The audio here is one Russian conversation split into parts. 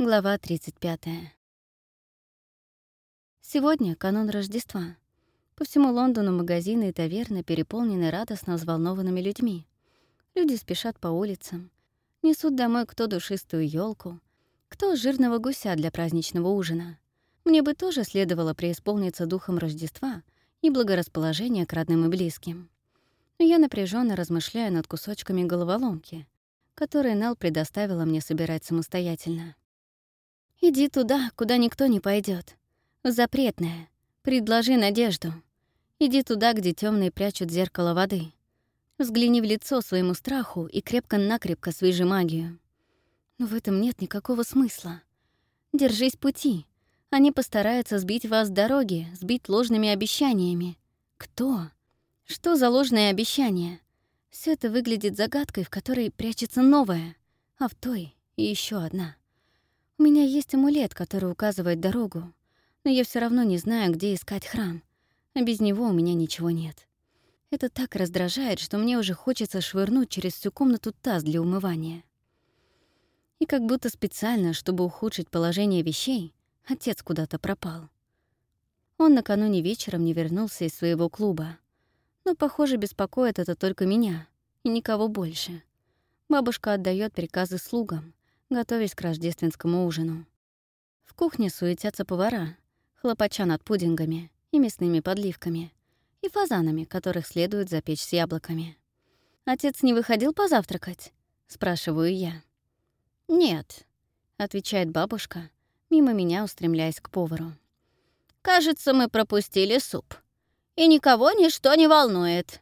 Глава 35. Сегодня канун Рождества. По всему Лондону магазины и таверны переполнены радостно взволнованными людьми. Люди спешат по улицам, несут домой кто душистую елку, кто жирного гуся для праздничного ужина. Мне бы тоже следовало преисполниться духом Рождества и благорасположения к родным и близким. Но я напряженно размышляю над кусочками головоломки, которые Нелл предоставила мне собирать самостоятельно. Иди туда, куда никто не пойдет. Запретное. Предложи надежду. Иди туда, где темные прячут зеркало воды. Взгляни в лицо своему страху и крепко-накрепко свяжи магию. Но в этом нет никакого смысла. Держись пути. Они постараются сбить вас с дороги, сбить ложными обещаниями. Кто? Что за ложные обещания? Все это выглядит загадкой, в которой прячется новое, а в той — еще одна. У меня есть амулет, который указывает дорогу, но я все равно не знаю, где искать храм, а без него у меня ничего нет. Это так раздражает, что мне уже хочется швырнуть через всю комнату таз для умывания. И как будто специально, чтобы ухудшить положение вещей, отец куда-то пропал. Он накануне вечером не вернулся из своего клуба. Но, похоже, беспокоит это только меня и никого больше. Бабушка отдает приказы слугам, готовясь к рождественскому ужину. В кухне суетятся повара, хлопача над пудингами и мясными подливками, и фазанами, которых следует запечь с яблоками. «Отец не выходил позавтракать?» — спрашиваю я. «Нет», — отвечает бабушка, мимо меня устремляясь к повару. «Кажется, мы пропустили суп. И никого ничто не волнует».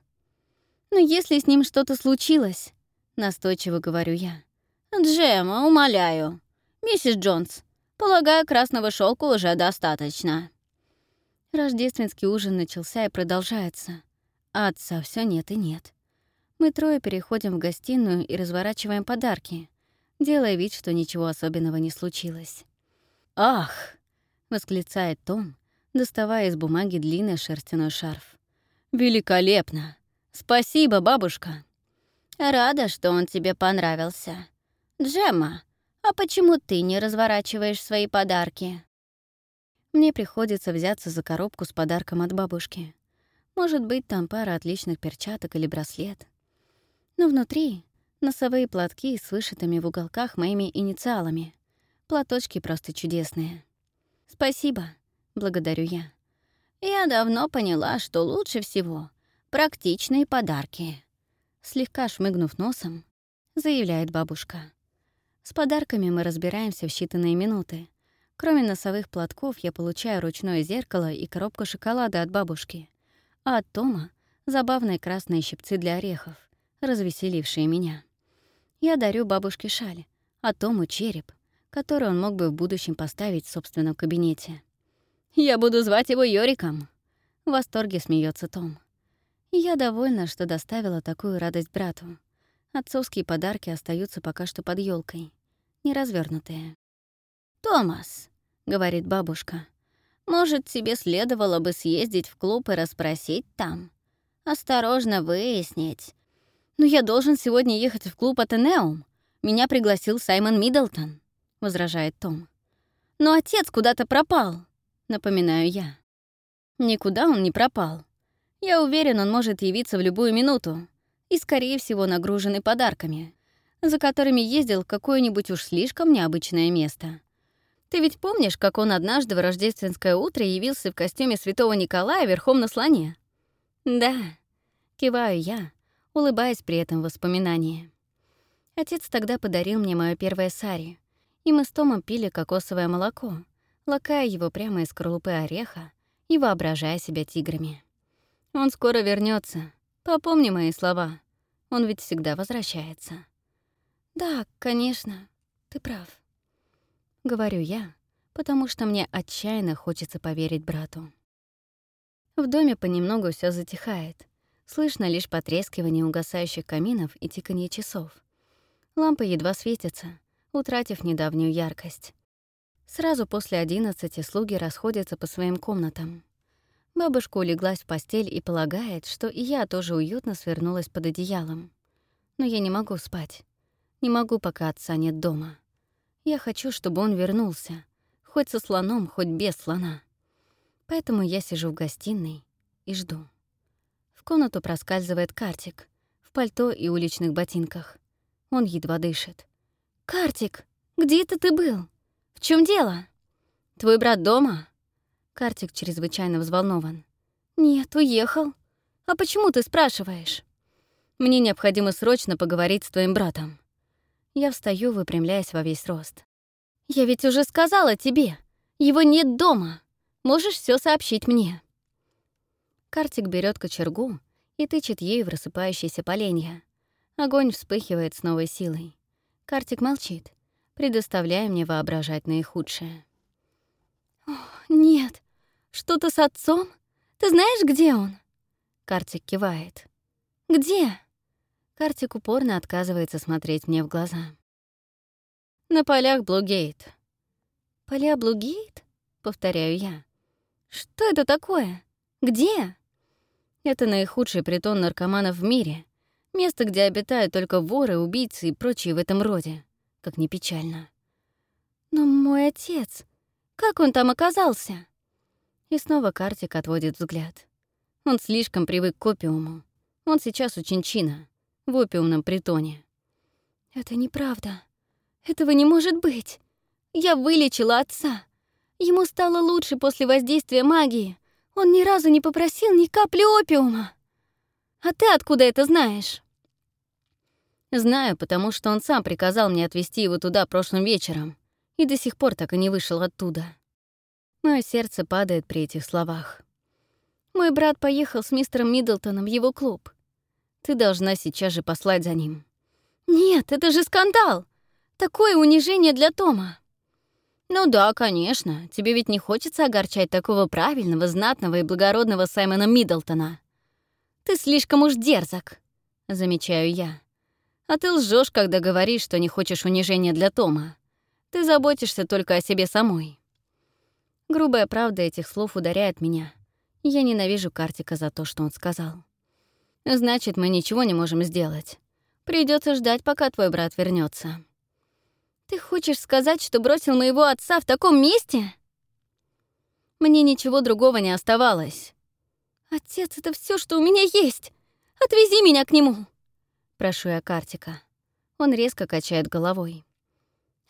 «Но если с ним что-то случилось», — настойчиво говорю я, «Джема, умоляю. Миссис Джонс, полагаю, красного шелка уже достаточно». Рождественский ужин начался и продолжается. Отца все нет и нет. Мы трое переходим в гостиную и разворачиваем подарки, делая вид, что ничего особенного не случилось. «Ах!» — восклицает Том, доставая из бумаги длинный шерстяной шарф. «Великолепно! Спасибо, бабушка!» «Рада, что он тебе понравился», «Джемма, а почему ты не разворачиваешь свои подарки?» Мне приходится взяться за коробку с подарком от бабушки. Может быть, там пара отличных перчаток или браслет. Но внутри — носовые платки с вышитыми в уголках моими инициалами. Платочки просто чудесные. «Спасибо», — благодарю я. «Я давно поняла, что лучше всего практичные подарки», — слегка шмыгнув носом, заявляет бабушка. С подарками мы разбираемся в считанные минуты. Кроме носовых платков, я получаю ручное зеркало и коробку шоколада от бабушки. А от Тома — забавные красные щипцы для орехов, развеселившие меня. Я дарю бабушке шаль, а Тому — череп, который он мог бы в будущем поставить в собственном кабинете. «Я буду звать его Йориком!» В восторге смеется Том. Я довольна, что доставила такую радость брату. Отцовские подарки остаются пока что под елкой неразвернутые. «Томас», — говорит бабушка, — «может, тебе следовало бы съездить в клуб и расспросить там? Осторожно выяснить. Но я должен сегодня ехать в клуб Атенеум. Меня пригласил Саймон Миддлтон», — возражает Том. «Но отец куда-то пропал», — напоминаю я. Никуда он не пропал. Я уверен, он может явиться в любую минуту и, скорее всего, нагруженный подарками за которыми ездил в какое-нибудь уж слишком необычное место. Ты ведь помнишь, как он однажды в рождественское утро явился в костюме святого Николая верхом на слоне? Да, киваю я, улыбаясь при этом воспоминании. Отец тогда подарил мне мое первое сари, и мы с Томом пили кокосовое молоко, лакая его прямо из скорлупы ореха и воображая себя тиграми. Он скоро вернется. Попомни мои слова. Он ведь всегда возвращается. «Да, конечно, ты прав», — говорю я, потому что мне отчаянно хочется поверить брату. В доме понемногу все затихает. Слышно лишь потрескивание угасающих каминов и тиканье часов. Лампы едва светятся, утратив недавнюю яркость. Сразу после одиннадцати слуги расходятся по своим комнатам. Бабушка улеглась в постель и полагает, что и я тоже уютно свернулась под одеялом. Но я не могу спать. Не могу, пока отца нет дома. Я хочу, чтобы он вернулся, хоть со слоном, хоть без слона. Поэтому я сижу в гостиной и жду. В комнату проскальзывает Картик в пальто и уличных ботинках. Он едва дышит. «Картик, где это ты был? В чем дело? Твой брат дома?» Картик чрезвычайно взволнован. «Нет, уехал. А почему ты спрашиваешь?» «Мне необходимо срочно поговорить с твоим братом». Я встаю, выпрямляясь во весь рост. «Я ведь уже сказала тебе. Его нет дома. Можешь все сообщить мне». Картик берет кочергу и тычет ею в рассыпающиеся поленья. Огонь вспыхивает с новой силой. Картик молчит, предоставляя мне воображать наихудшее. «О, нет, что-то с отцом? Ты знаешь, где он?» Картик кивает. «Где?» Картик упорно отказывается смотреть мне в глаза. «На полях Блугейт». «Поля Блугейт?» — повторяю я. «Что это такое? Где?» Это наихудший притон наркоманов в мире. Место, где обитают только воры, убийцы и прочие в этом роде. Как ни печально. «Но мой отец...» Как он там оказался?» И снова Картик отводит взгляд. Он слишком привык к опиуму. Он сейчас у Чинчина, в опиумном притоне. «Это неправда. Этого не может быть. Я вылечила отца. Ему стало лучше после воздействия магии. Он ни разу не попросил ни капли опиума. А ты откуда это знаешь?» «Знаю, потому что он сам приказал мне отвезти его туда прошлым вечером и до сих пор так и не вышел оттуда. Мое сердце падает при этих словах. Мой брат поехал с мистером Миддлтоном в его клуб. Ты должна сейчас же послать за ним. Нет, это же скандал! Такое унижение для Тома. Ну да, конечно. Тебе ведь не хочется огорчать такого правильного, знатного и благородного Саймона Миддлтона. Ты слишком уж дерзок, замечаю я. А ты лжешь, когда говоришь, что не хочешь унижения для Тома. Ты заботишься только о себе самой. Грубая правда этих слов ударяет меня. Я ненавижу Картика за то, что он сказал. Значит, мы ничего не можем сделать. Придется ждать, пока твой брат вернется. Ты хочешь сказать, что бросил моего отца в таком месте? Мне ничего другого не оставалось. Отец — это все, что у меня есть. Отвези меня к нему. Прошу я Картика. Он резко качает головой.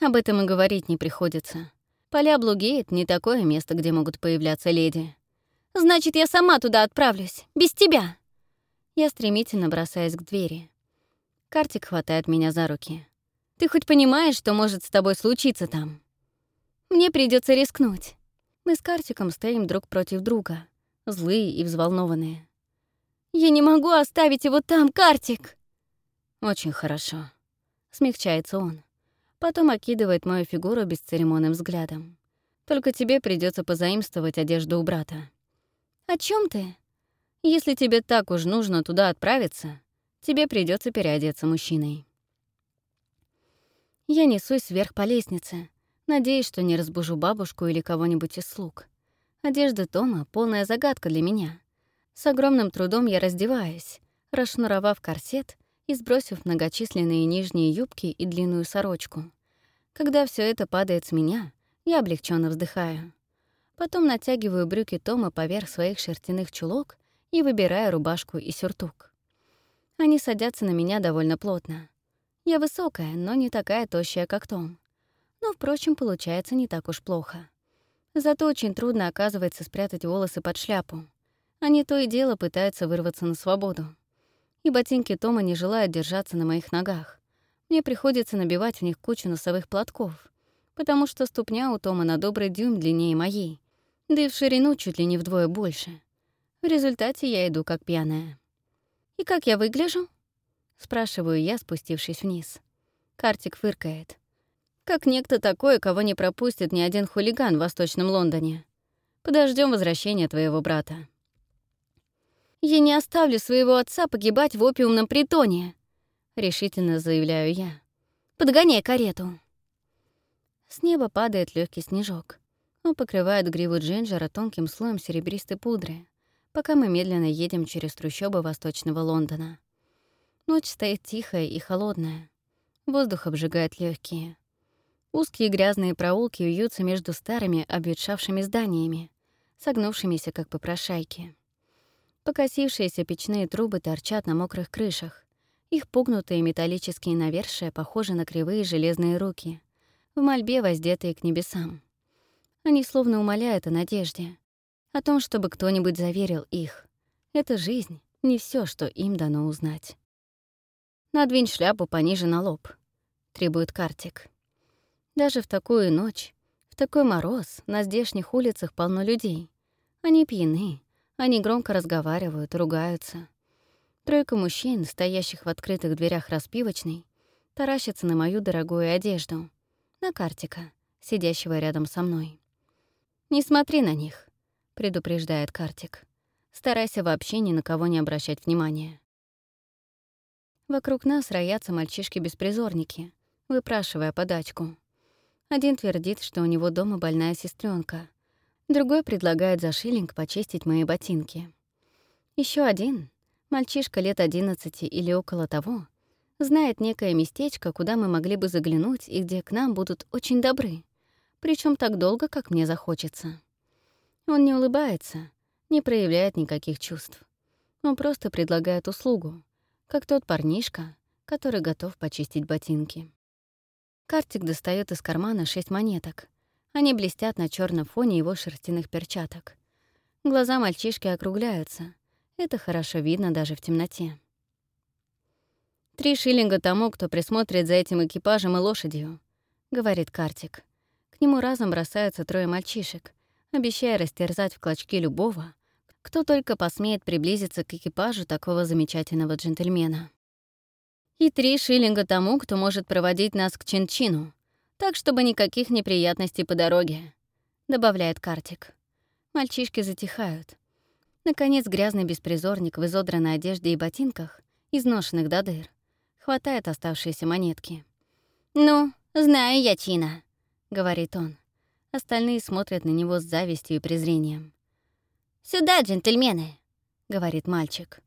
Об этом и говорить не приходится. Поля Блугейт — не такое место, где могут появляться леди. «Значит, я сама туда отправлюсь, без тебя!» Я стремительно бросаюсь к двери. Картик хватает меня за руки. «Ты хоть понимаешь, что может с тобой случиться там?» «Мне придется рискнуть». Мы с Картиком стоим друг против друга, злые и взволнованные. «Я не могу оставить его там, Картик!» «Очень хорошо», — смягчается он. Потом окидывает мою фигуру бесцеремонным взглядом. Только тебе придется позаимствовать одежду у брата. О чем ты? Если тебе так уж нужно туда отправиться, тебе придется переодеться мужчиной. Я несусь вверх по лестнице, надеясь, что не разбужу бабушку или кого-нибудь из слуг. Одежда Тома — полная загадка для меня. С огромным трудом я раздеваюсь, расшнуровав корсет и сбросив многочисленные нижние юбки и длинную сорочку. Когда все это падает с меня, я облегченно вздыхаю. Потом натягиваю брюки Тома поверх своих шерстяных чулок и выбираю рубашку и сюртук. Они садятся на меня довольно плотно. Я высокая, но не такая тощая, как Том. Но, впрочем, получается не так уж плохо. Зато очень трудно, оказывается, спрятать волосы под шляпу. Они то и дело пытаются вырваться на свободу и ботинки Тома не желают держаться на моих ногах. Мне приходится набивать в них кучу носовых платков, потому что ступня у Тома на добрый дюйм длиннее моей, да и в ширину чуть ли не вдвое больше. В результате я иду как пьяная. «И как я выгляжу?» — спрашиваю я, спустившись вниз. Картик фыркает. «Как некто такой, кого не пропустит ни один хулиган в Восточном Лондоне. Подождем возвращения твоего брата». Я не оставлю своего отца погибать в опиумном притоне», — решительно заявляю я. «Подгоняй карету». С неба падает легкий снежок. Он покрывает гриву Джинджера тонким слоем серебристой пудры, пока мы медленно едем через трущобы восточного Лондона. Ночь стоит тихая и холодная. Воздух обжигает легкие. Узкие грязные проулки вьются между старыми обветшавшими зданиями, согнувшимися как попрошайки. Покосившиеся печные трубы торчат на мокрых крышах. Их пугнутые металлические навершия похожи на кривые железные руки, в мольбе воздетые к небесам. Они словно умоляют о надежде, о том, чтобы кто-нибудь заверил их. Эта жизнь — не все, что им дано узнать. «Надвинь шляпу пониже на лоб», — требует Картик. Даже в такую ночь, в такой мороз, на здешних улицах полно людей. Они пьяны, они громко разговаривают, ругаются. Тройка мужчин, стоящих в открытых дверях распивочной, таращится на мою дорогую одежду, на Картика, сидящего рядом со мной. «Не смотри на них», — предупреждает Картик. «Старайся вообще ни на кого не обращать внимания». Вокруг нас роятся мальчишки-беспризорники, выпрашивая подачку. Один твердит, что у него дома больная сестренка, другой предлагает за шиллинг почистить мои ботинки. Еще один, мальчишка лет одиннадцати или около того, знает некое местечко, куда мы могли бы заглянуть и где к нам будут очень добры, причем так долго, как мне захочется. Он не улыбается, не проявляет никаких чувств. Он просто предлагает услугу, как тот парнишка, который готов почистить ботинки. Картик достает из кармана шесть монеток. Они блестят на черном фоне его шерстяных перчаток. Глаза мальчишки округляются. Это хорошо видно даже в темноте. «Три шиллинга тому, кто присмотрит за этим экипажем и лошадью», — говорит Картик. К нему разом бросаются трое мальчишек, обещая растерзать в клочки любого, кто только посмеет приблизиться к экипажу такого замечательного джентльмена и три шиллинга тому, кто может проводить нас к Чин-Чину, так, чтобы никаких неприятностей по дороге», — добавляет Картик. Мальчишки затихают. Наконец, грязный беспризорник в изодранной одежде и ботинках, изношенных до дыр, хватает оставшиеся монетки. «Ну, знаю я Чина», — говорит он. Остальные смотрят на него с завистью и презрением. «Сюда, джентльмены», — говорит мальчик.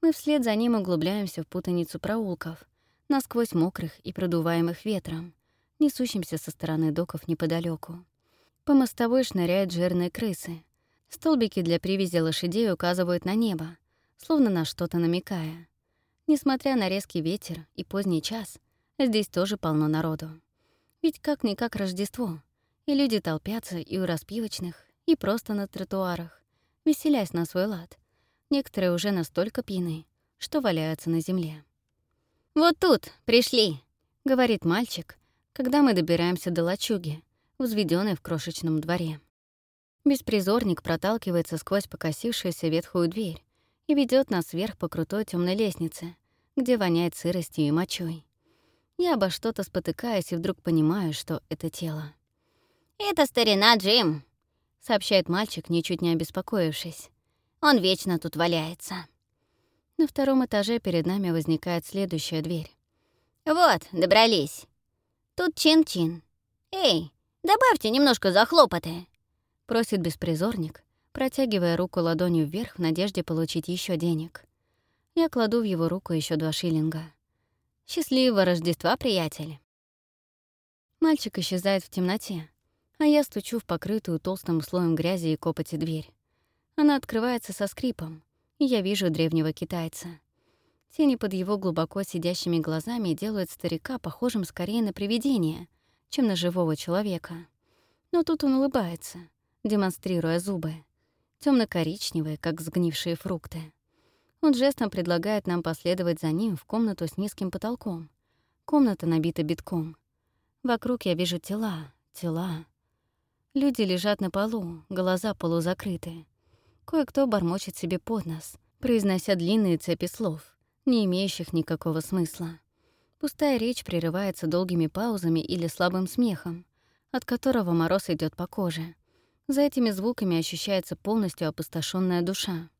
Мы вслед за ним углубляемся в путаницу проулков, насквозь мокрых и продуваемых ветром, несущимся со стороны доков неподалеку. По мостовой шныряют жирные крысы. Столбики для привязи лошадей указывают на небо, словно на что-то намекая. Несмотря на резкий ветер и поздний час, здесь тоже полно народу. Ведь как-никак Рождество, и люди толпятся и у распивочных, и просто на тротуарах, веселясь на свой лад, Некоторые уже настолько пьяны, что валяются на земле. «Вот тут, пришли», — говорит мальчик, когда мы добираемся до лачуги, возведенной в крошечном дворе. Беспризорник проталкивается сквозь покосившуюся ветхую дверь и ведет нас вверх по крутой темной лестнице, где воняет сыростью и мочой. Я обо что-то спотыкаюсь и вдруг понимаю, что это тело. «Это старина Джим», — сообщает мальчик, ничуть не обеспокоившись. Он вечно тут валяется. На втором этаже перед нами возникает следующая дверь. «Вот, добрались. Тут чин-чин. Эй, добавьте немножко захлопоты!» Просит беспризорник, протягивая руку ладонью вверх в надежде получить еще денег. Я кладу в его руку еще два шиллинга. «Счастливого Рождества, приятель!» Мальчик исчезает в темноте, а я стучу в покрытую толстым слоем грязи и копоти дверь. Она открывается со скрипом, и я вижу древнего китайца. Тени под его глубоко сидящими глазами делают старика похожим скорее на привидение, чем на живого человека. Но тут он улыбается, демонстрируя зубы, темно коричневые как сгнившие фрукты. Он жестом предлагает нам последовать за ним в комнату с низким потолком. Комната набита битком. Вокруг я вижу тела, тела. Люди лежат на полу, глаза полузакрыты. Кое-кто бормочет себе под нос, произнося длинные цепи слов, не имеющих никакого смысла. Пустая речь прерывается долгими паузами или слабым смехом, от которого мороз идет по коже. За этими звуками ощущается полностью опустошенная душа.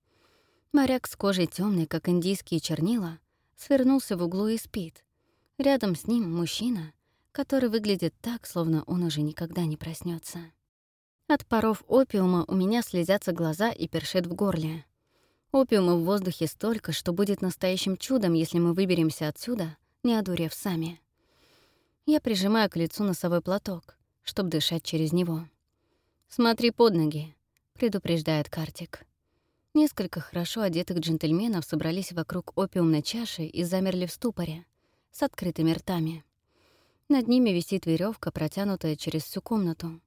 Моряк с кожей темной, как индийские чернила, свернулся в углу и спит. Рядом с ним мужчина, который выглядит так, словно он уже никогда не проснется. От паров опиума у меня слезятся глаза и першит в горле. Опиума в воздухе столько, что будет настоящим чудом, если мы выберемся отсюда, не одурев сами. Я прижимаю к лицу носовой платок, чтобы дышать через него. «Смотри под ноги», — предупреждает Картик. Несколько хорошо одетых джентльменов собрались вокруг опиумной чаши и замерли в ступоре, с открытыми ртами. Над ними висит веревка, протянутая через всю комнату,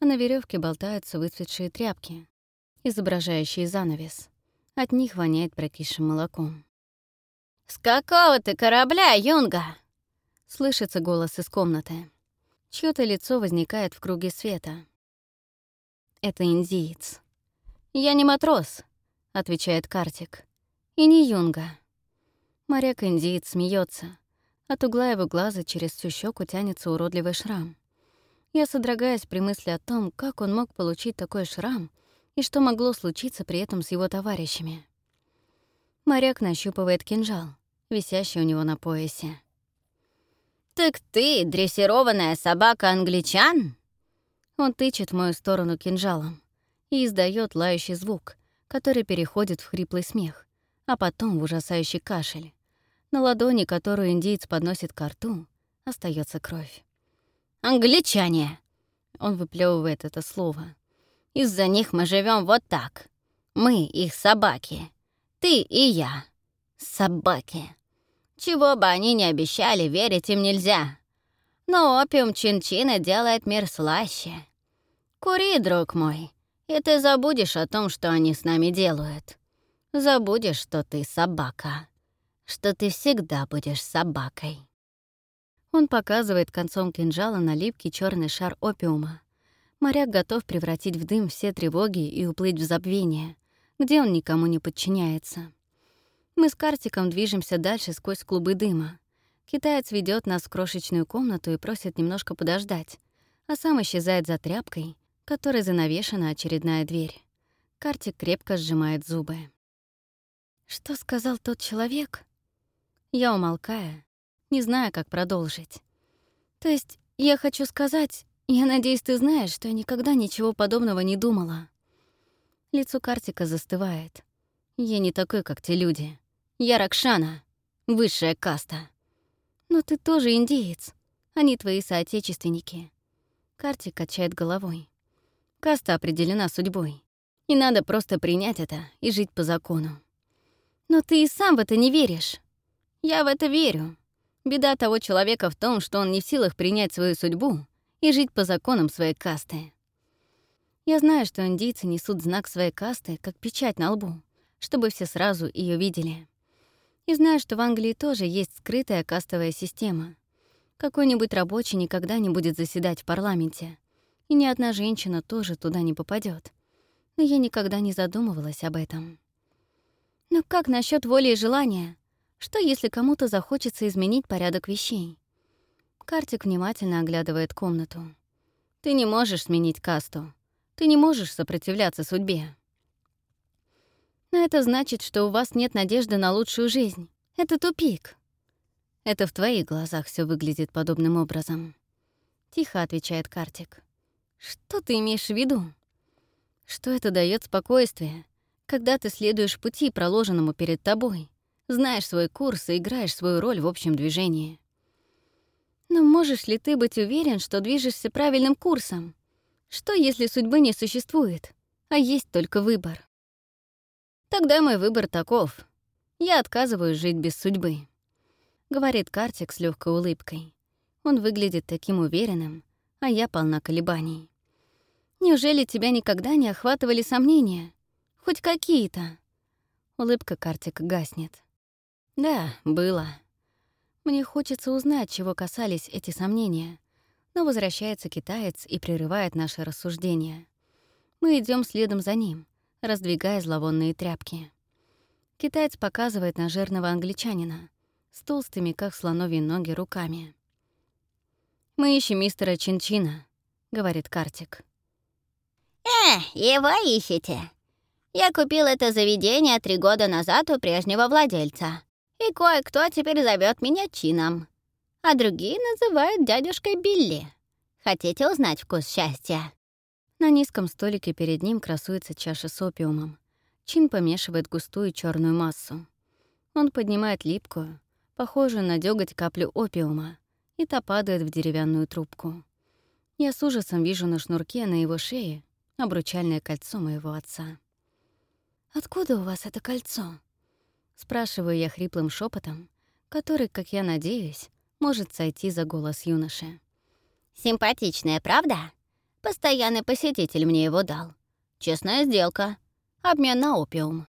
а на веревке болтаются выцветшие тряпки, изображающие занавес. От них воняет прокисшим молоком. «С какого ты корабля, Юнга?» — слышится голос из комнаты. чье то лицо возникает в круге света. Это индиец. «Я не матрос», — отвечает Картик. «И не юнга». Моряк-индиец смеется. От угла его глаза через всю щеку тянется уродливый шрам. Я содрогаюсь при мысли о том, как он мог получить такой шрам и что могло случиться при этом с его товарищами. Моряк нащупывает кинжал, висящий у него на поясе. «Так ты дрессированная собака-англичан?» Он тычет в мою сторону кинжалом и издает лающий звук, который переходит в хриплый смех, а потом в ужасающий кашель. На ладони, которую индейец подносит к рту, остается кровь. «Англичане!» Он выплевывает это слово. «Из-за них мы живем вот так. Мы их собаки. Ты и я. Собаки. Чего бы они ни обещали, верить им нельзя. Но опиум Чин-Чина делает мир слаще. Кури, друг мой, и ты забудешь о том, что они с нами делают. Забудешь, что ты собака. Что ты всегда будешь собакой. Он показывает концом кинжала на липкий черный шар опиума. Моряк готов превратить в дым все тревоги и уплыть в забвение, где он никому не подчиняется. Мы с Картиком движемся дальше сквозь клубы дыма. Китаец ведет нас в крошечную комнату и просит немножко подождать, а сам исчезает за тряпкой, которой занавешена очередная дверь. Картик крепко сжимает зубы. Что сказал тот человек? Я умолкаю, не зная, как продолжить. То есть, я хочу сказать, я надеюсь, ты знаешь, что я никогда ничего подобного не думала. Лицо Картика застывает. Я не такой, как те люди. Я Ракшана, высшая каста. Но ты тоже индеец. Они твои соотечественники. Картик качает головой. Каста определена судьбой. И надо просто принять это и жить по закону. Но ты и сам в это не веришь. Я в это верю. Беда того человека в том, что он не в силах принять свою судьбу и жить по законам своей касты. Я знаю, что индийцы несут знак своей касты, как печать на лбу, чтобы все сразу ее видели. И знаю, что в Англии тоже есть скрытая кастовая система. Какой-нибудь рабочий никогда не будет заседать в парламенте, и ни одна женщина тоже туда не попадет. Но я никогда не задумывалась об этом. Но как насчет воли и желания? Что, если кому-то захочется изменить порядок вещей? Картик внимательно оглядывает комнату. Ты не можешь сменить касту. Ты не можешь сопротивляться судьбе. Но это значит, что у вас нет надежды на лучшую жизнь. Это тупик. Это в твоих глазах все выглядит подобным образом. Тихо отвечает Картик. Что ты имеешь в виду? Что это дает спокойствие, когда ты следуешь пути, проложенному перед тобой, знаешь свой курс и играешь свою роль в общем движении. Но можешь ли ты быть уверен, что движешься правильным курсом? Что, если судьбы не существует, а есть только выбор? Тогда мой выбор таков. Я отказываюсь жить без судьбы. Говорит Картик с легкой улыбкой. Он выглядит таким уверенным, а я полна колебаний. Неужели тебя никогда не охватывали сомнения? Хоть какие-то? Улыбка Картика гаснет. Да, было. Мне хочется узнать, чего касались эти сомнения. Но возвращается китаец и прерывает наше рассуждение. Мы идем следом за ним, раздвигая зловонные тряпки. Китаец показывает на жирного англичанина с толстыми, как слоновьи ноги, руками. «Мы ищем мистера Чинчина», — говорит Картик. «Э, его ищете? Я купил это заведение три года назад у прежнего владельца и кое-кто теперь зовет меня Чином, а другие называют дядюшкой Билли. Хотите узнать вкус счастья?» На низком столике перед ним красуется чаша с опиумом. Чин помешивает густую черную массу. Он поднимает липкую, похожую на дёготь каплю опиума, и та падает в деревянную трубку. Я с ужасом вижу на шнурке на его шее обручальное кольцо моего отца. «Откуда у вас это кольцо?» Спрашиваю я хриплым шепотом, который, как я надеюсь, может сойти за голос юноши. «Симпатичная, правда? Постоянный посетитель мне его дал. Честная сделка. Обмен на опиум».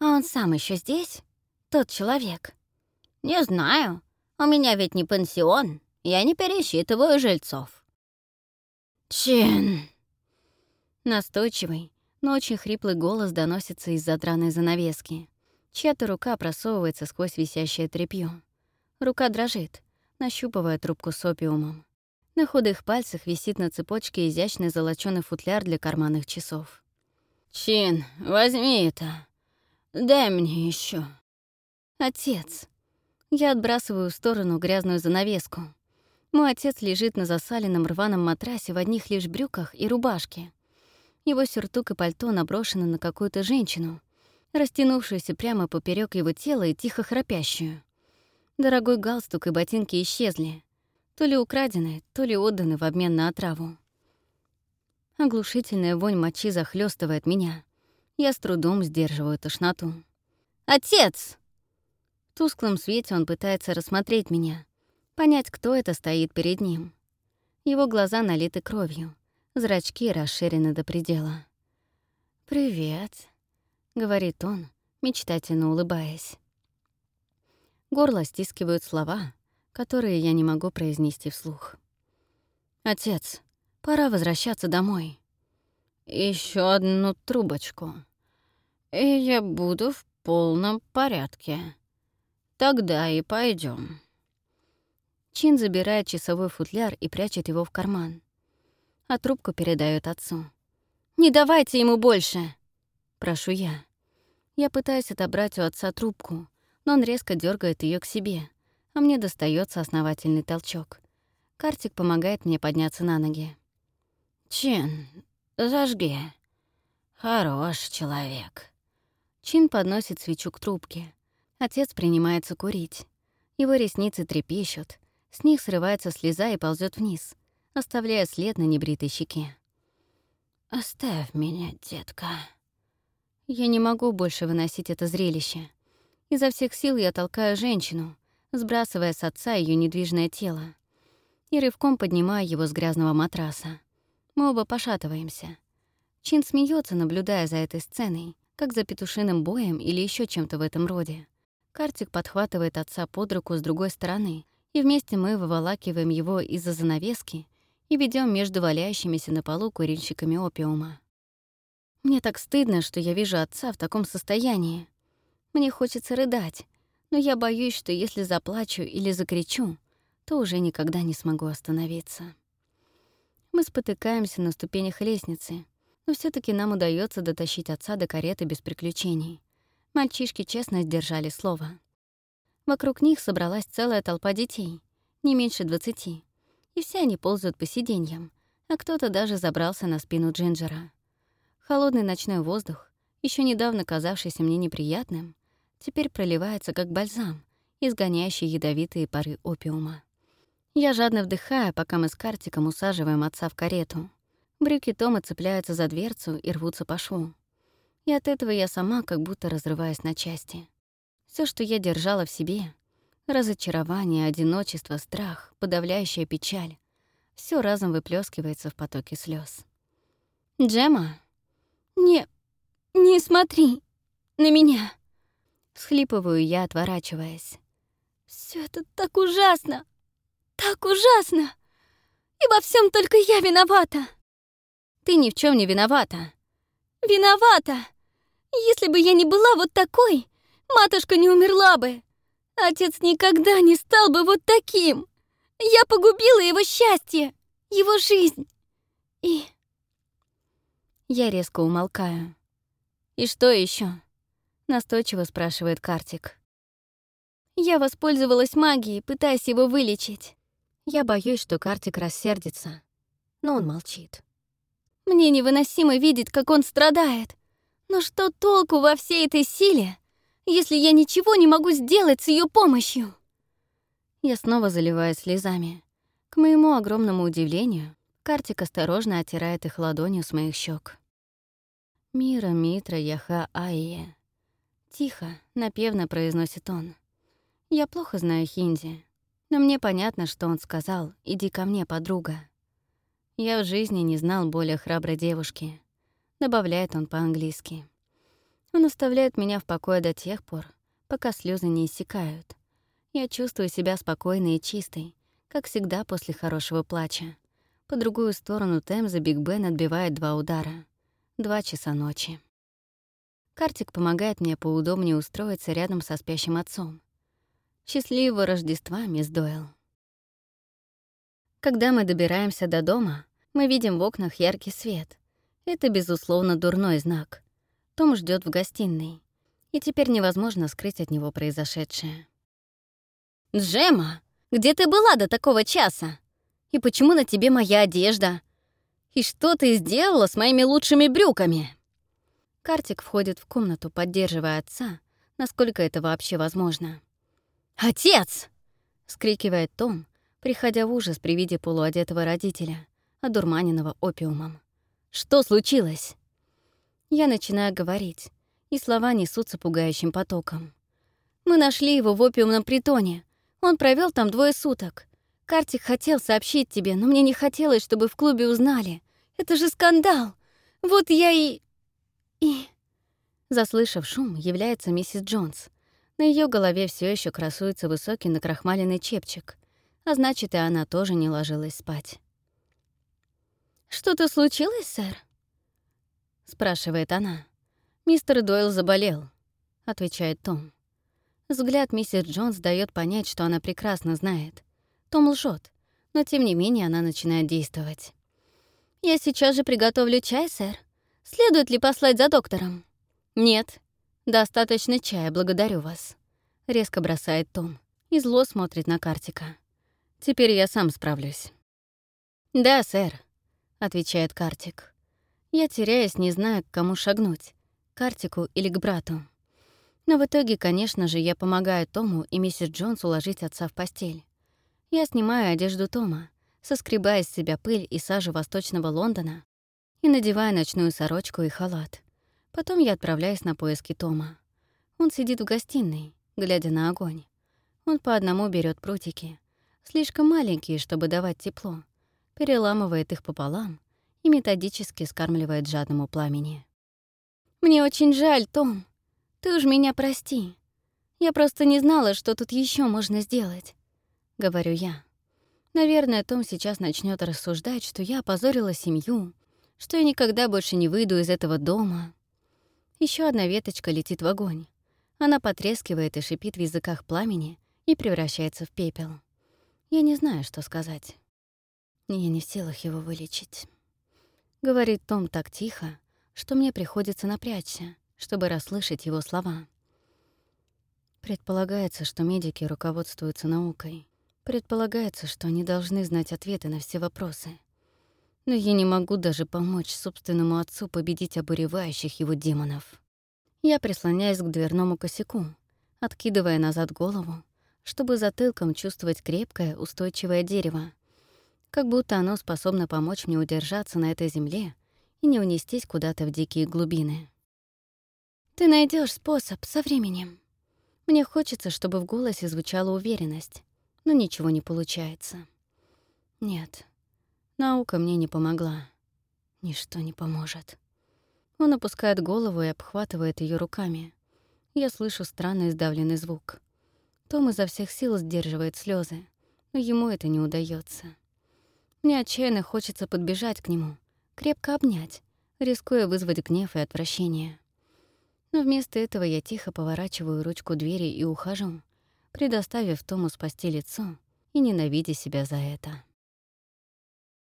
«А он сам еще здесь? Тот человек?» «Не знаю. У меня ведь не пансион. Я не пересчитываю жильцов». «Чин!» Настойчивый, но очень хриплый голос доносится из-за драной занавески. Чья-то рука просовывается сквозь висящее тряпьё. Рука дрожит, нащупывая трубку с опиумом. На худых пальцах висит на цепочке изящный золочёный футляр для карманных часов. «Чин, возьми это. Дай мне еще. «Отец!» Я отбрасываю в сторону грязную занавеску. Мой отец лежит на засаленном рваном матрасе в одних лишь брюках и рубашке. Его сюртук и пальто наброшены на какую-то женщину, растянувшуюся прямо поперек его тела и тихо храпящую. Дорогой галстук и ботинки исчезли. То ли украдены, то ли отданы в обмен на отраву. Оглушительная вонь мочи захлестывает меня. Я с трудом сдерживаю тошноту. «Отец!» В тусклом свете он пытается рассмотреть меня, понять, кто это стоит перед ним. Его глаза налиты кровью, зрачки расширены до предела. «Привет», — говорит он, мечтательно улыбаясь. Горло стискивают слова, которые я не могу произнести вслух. «Отец, пора возвращаться домой. Еще одну трубочку, и я буду в полном порядке. Тогда и пойдем. Чин забирает часовой футляр и прячет его в карман. А трубку передает отцу. «Не давайте ему больше!» Прошу я. Я пытаюсь отобрать у отца трубку, но он резко дергает ее к себе, а мне достается основательный толчок. Картик помогает мне подняться на ноги. «Чин, зажги. Хорош человек». Чин подносит свечу к трубке. Отец принимается курить. Его ресницы трепещут, с них срывается слеза и ползет вниз, оставляя след на небритой щеке. «Оставь меня, детка». Я не могу больше выносить это зрелище. Изо всех сил я толкаю женщину, сбрасывая с отца ее недвижное тело, и рывком поднимаю его с грязного матраса. Мы оба пошатываемся. Чин смеется, наблюдая за этой сценой, как за петушиным боем или еще чем-то в этом роде. Картик подхватывает отца под руку с другой стороны, и вместе мы выволакиваем его из-за занавески и ведем между валяющимися на полу курильщиками опиума. Мне так стыдно, что я вижу отца в таком состоянии. Мне хочется рыдать, но я боюсь, что если заплачу или закричу, то уже никогда не смогу остановиться. Мы спотыкаемся на ступенях лестницы, но все таки нам удается дотащить отца до кареты без приключений. Мальчишки честно сдержали слово. Вокруг них собралась целая толпа детей, не меньше двадцати, и все они ползают по сиденьям, а кто-то даже забрался на спину Джинджера. Холодный ночной воздух, еще недавно казавшийся мне неприятным, теперь проливается как бальзам, изгоняющий ядовитые пары опиума. Я жадно вдыхаю, пока мы с Картиком усаживаем отца в карету. Брюки Тома цепляются за дверцу и рвутся по шву. И от этого я сама как будто разрываюсь на части. Все, что я держала в себе — разочарование, одиночество, страх, подавляющая печаль — все разом выплескивается в потоке слез. «Джема?» «Не... не смотри на меня!» Схлипываю я, отворачиваясь. Все это так ужасно! Так ужасно! И во всем только я виновата!» «Ты ни в чем не виновата!» «Виновата!» Если бы я не была вот такой, матушка не умерла бы. Отец никогда не стал бы вот таким. Я погубила его счастье, его жизнь. И... Я резко умолкаю. «И что еще? Настойчиво спрашивает Картик. Я воспользовалась магией, пытаясь его вылечить. Я боюсь, что Картик рассердится, но он молчит. Мне невыносимо видеть, как он страдает. Но что толку во всей этой силе, если я ничего не могу сделать с ее помощью? Я снова заливаюсь слезами. К моему огромному удивлению, Картик осторожно оттирает их ладонью с моих щек. «Мира, Митра, Яха, Айе». Тихо, напевно произносит он. Я плохо знаю хинди, но мне понятно, что он сказал «иди ко мне, подруга». Я в жизни не знал более храброй девушки. Добавляет он по-английски. Он оставляет меня в покое до тех пор, пока слезы не иссякают. Я чувствую себя спокойной и чистой, как всегда после хорошего плача. По другую сторону Темза Биг Бен отбивает два удара. Два часа ночи. Картик помогает мне поудобнее устроиться рядом со спящим отцом. Счастливого Рождества, мисс Дойл. Когда мы добираемся до дома, мы видим в окнах яркий свет. Это, безусловно, дурной знак. Том ждет в гостиной, и теперь невозможно скрыть от него произошедшее. «Джема, где ты была до такого часа?» И почему на тебе моя одежда? И что ты сделала с моими лучшими брюками?» Картик входит в комнату, поддерживая отца, насколько это вообще возможно. «Отец!» — скрикивает Том, приходя в ужас при виде полуодетого родителя, одурманенного опиумом. «Что случилось?» Я начинаю говорить, и слова несутся пугающим потоком. «Мы нашли его в опиумном притоне. Он провел там двое суток. Картик хотел сообщить тебе, но мне не хотелось, чтобы в клубе узнали. Это же скандал. Вот я и... и...» Заслышав шум, является миссис Джонс. На ее голове все еще красуется высокий накрахмаленный чепчик, а значит, и она тоже не ложилась спать. «Что-то случилось, сэр?» — спрашивает она. «Мистер Дойл заболел», — отвечает Том. Взгляд миссис Джонс дает понять, что она прекрасно знает. Том лжет, но тем не менее она начинает действовать. «Я сейчас же приготовлю чай, сэр. Следует ли послать за доктором?» «Нет. Достаточно чая, благодарю вас», — резко бросает Том и зло смотрит на Картика. «Теперь я сам справлюсь». «Да, сэр», — отвечает Картик. Я теряюсь, не знаю, к кому шагнуть, Картику или к брату. Но в итоге, конечно же, я помогаю Тому и миссис Джонс уложить отца в постель. Я снимаю одежду Тома, соскребая с себя пыль и сажу восточного Лондона и надеваю ночную сорочку и халат. Потом я отправляюсь на поиски Тома. Он сидит в гостиной, глядя на огонь. Он по одному берет прутики, слишком маленькие, чтобы давать тепло, переламывает их пополам и методически скармливает жадному пламени. «Мне очень жаль, Том. Ты уж меня прости. Я просто не знала, что тут еще можно сделать. — говорю я. Наверное, Том сейчас начнет рассуждать, что я опозорила семью, что я никогда больше не выйду из этого дома. Еще одна веточка летит в огонь. Она потрескивает и шипит в языках пламени и превращается в пепел. Я не знаю, что сказать. Я не в силах его вылечить. Говорит Том так тихо, что мне приходится напрячься, чтобы расслышать его слова. Предполагается, что медики руководствуются наукой. Предполагается, что они должны знать ответы на все вопросы. Но я не могу даже помочь собственному отцу победить обуревающих его демонов. Я прислоняюсь к дверному косяку, откидывая назад голову, чтобы затылком чувствовать крепкое, устойчивое дерево, как будто оно способно помочь мне удержаться на этой земле и не унестись куда-то в дикие глубины. «Ты найдешь способ со временем». Мне хочется, чтобы в голосе звучала уверенность, но ничего не получается. Нет, наука мне не помогла. Ничто не поможет. Он опускает голову и обхватывает ее руками. Я слышу странный сдавленный звук. Том изо всех сил сдерживает слезы, но ему это не удается. Мне отчаянно хочется подбежать к нему, крепко обнять, рискуя вызвать гнев и отвращение. Но вместо этого я тихо поворачиваю ручку двери и ухожу, предоставив Тому спасти лицо и ненавидя себя за это.